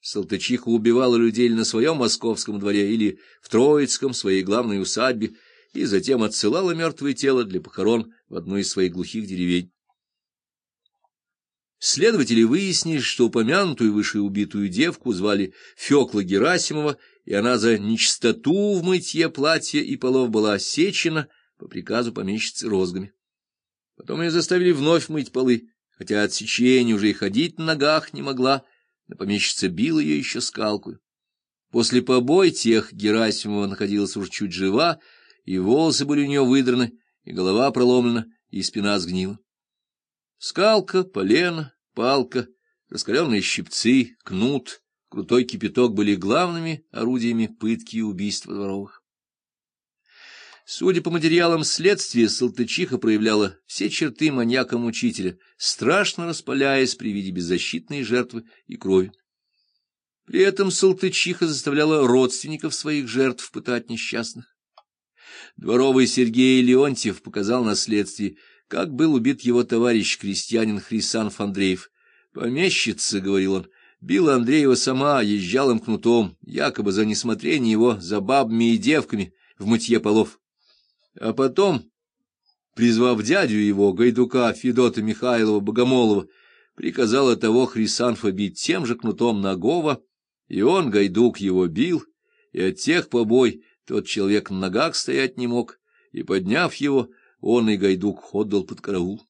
Салтычиха убивала людей на своем московском дворе, или в Троицком, своей главной усадьбе, и затем отсылала мертвое тело для похорон в одну из своих глухих деревень. Следователи выяснили, что упомянутую выше убитую девку звали Фёкла Герасимова, и она за нечистоту в мытье платья и полов была осечена по приказу помещицы розгами. Потом ее заставили вновь мыть полы, хотя от сечения уже и ходить на ногах не могла, но помещица била ее еще скалкой. После побой тех Герасимова находилась уж чуть жива, и волосы были у нее выдраны, и голова проломлена, и спина сгнила. Скалка, полено, палка, раскаленные щипцы, кнут, крутой кипяток были главными орудиями пытки и убийства дворовых. Судя по материалам следствия, Салтычиха проявляла все черты маньяка-мучителя, страшно распаляясь при виде беззащитной жертвы и крови. При этом Салтычиха заставляла родственников своих жертв пытать несчастных. Дворовый Сергей Леонтьев показал на следствии, как был убит его товарищ, крестьянин Хрисан Андреев. «Помещица», — говорил он, — била Андреева сама, езжал им кнутом, якобы за несмотрение его за бабами и девками в мытье полов. А потом, призвав дядю его, гайдука Федота Михайлова Богомолова, приказала того Хрисанфа бить тем же кнутом Нагова, и он, гайдук, его бил, и от тех побой тот человек на ногах стоять не мог, и, подняв его, он и Гайдук отдал под караул.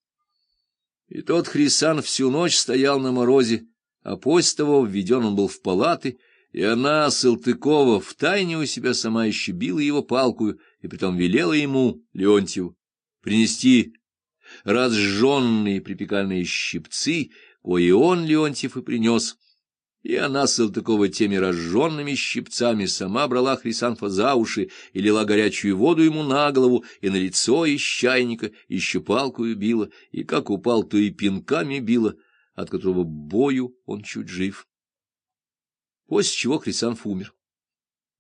И тот Хрисан всю ночь стоял на морозе, а после того введен он был в палаты, и она, Салтыкова, втайне у себя сама еще била его палкую, и притом велела ему, Леонтьеву, принести разжженные припекальные щипцы, кои он, Леонтьев, и принес, и она, Салтыкова, теми разжженными щипцами сама брала Хрисанфа за уши и лила горячую воду ему на голову и на лицо из чайника, и щепалкую била, и как упал, то и пинками била, от которого бою он чуть жив. После чего Хрисанф умер.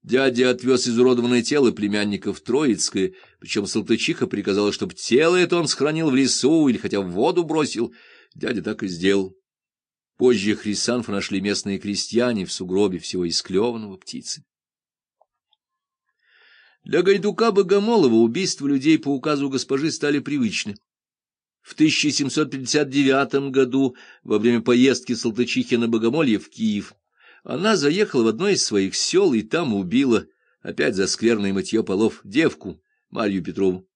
Дядя отвез изуродованное тело племянника в Троицкое, причем Салтычиха приказала, чтобы тело это он сохранил в лесу или хотя в воду бросил. Дядя так и сделал. Позже Хрисанфа нашли местные крестьяне в сугробе всего исклеванного птицы. Для Гайдука Богомолова убийства людей по указу госпожи стали привычны. В 1759 году, во время поездки Салтычихи на Богомолье в Киев, она заехала в одно из своих сел и там убила, опять за скверное мытье полов, девку Марью Петрову.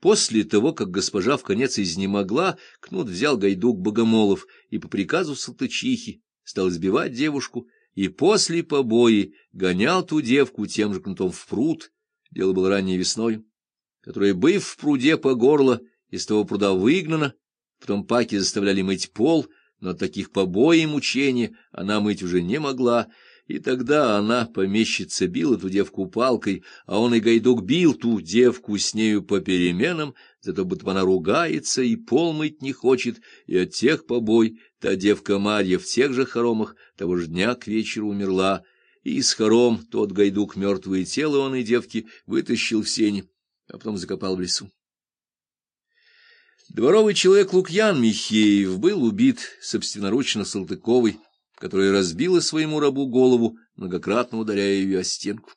После того, как госпожа в конец изнемогла, Кнут взял гайдук Богомолов и по приказу Салтычихи стал избивать девушку, и после побои гонял ту девку тем же кнутом в пруд, дело было ранней весной, которая, быв в пруде по горло, из того пруда выгнана, потом паки заставляли мыть пол, но от таких побоев и мучения она мыть уже не могла, и тогда она, помещица, била ту девку палкой, а он и гайдук бил ту девку с нею по переменам, зато будто она ругается и пол мыть не хочет, и от тех побой та девка Марья в тех же хоромах того же дня к вечеру умерла, и из хором тот гайдук мертвое тело он и девки вытащил в сени, а потом закопал в лесу. Дворовый человек Лукьян Михеев был убит собственноручно Салтыковой, которая разбила своему рабу голову, многократно ударяя ее о стенку.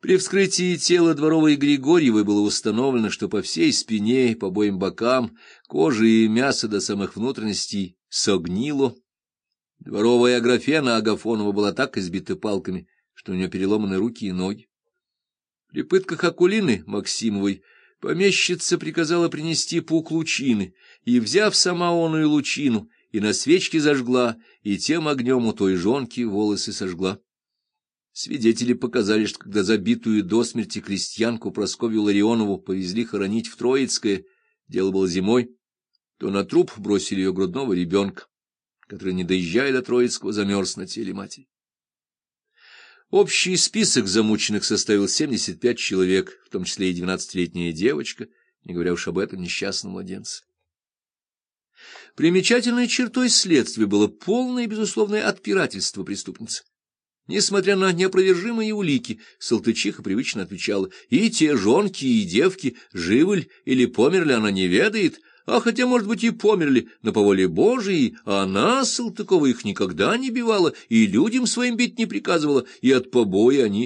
При вскрытии тела дворовой Григорьевой было установлено, что по всей спине, по обоим бокам, кожа и мясо до самых внутренностей согнило. Дворовая Аграфена Агафонова была так избита палками, что у нее переломаны руки и ноги. При пытках Акулины Максимовой помещица приказала принести пук лучины, и, взяв сама оную лучину, и на свечке зажгла, и тем огнем у той жонки волосы сожгла. Свидетели показали, что когда забитую до смерти крестьянку Просковью Ларионову повезли хоронить в Троицкое, дело было зимой, то на труп бросили ее грудного ребенка, который, не доезжая до Троицкого, замерз на теле матери. Общий список замученных составил 75 человек, в том числе и двенадцатилетняя девочка, не говоря уж об этом несчастном младенце. Примечательной чертой следствия было полное и безусловное отпирательство преступницы. Несмотря на неопровержимые улики, Салтычиха привычно отвечала, и те жонки, и девки, живы ли или померли, она не ведает, а хотя, может быть, и померли, но по воле Божией, а она, Салтыкова, их никогда не бивала и людям своим бить не приказывала, и от побоя они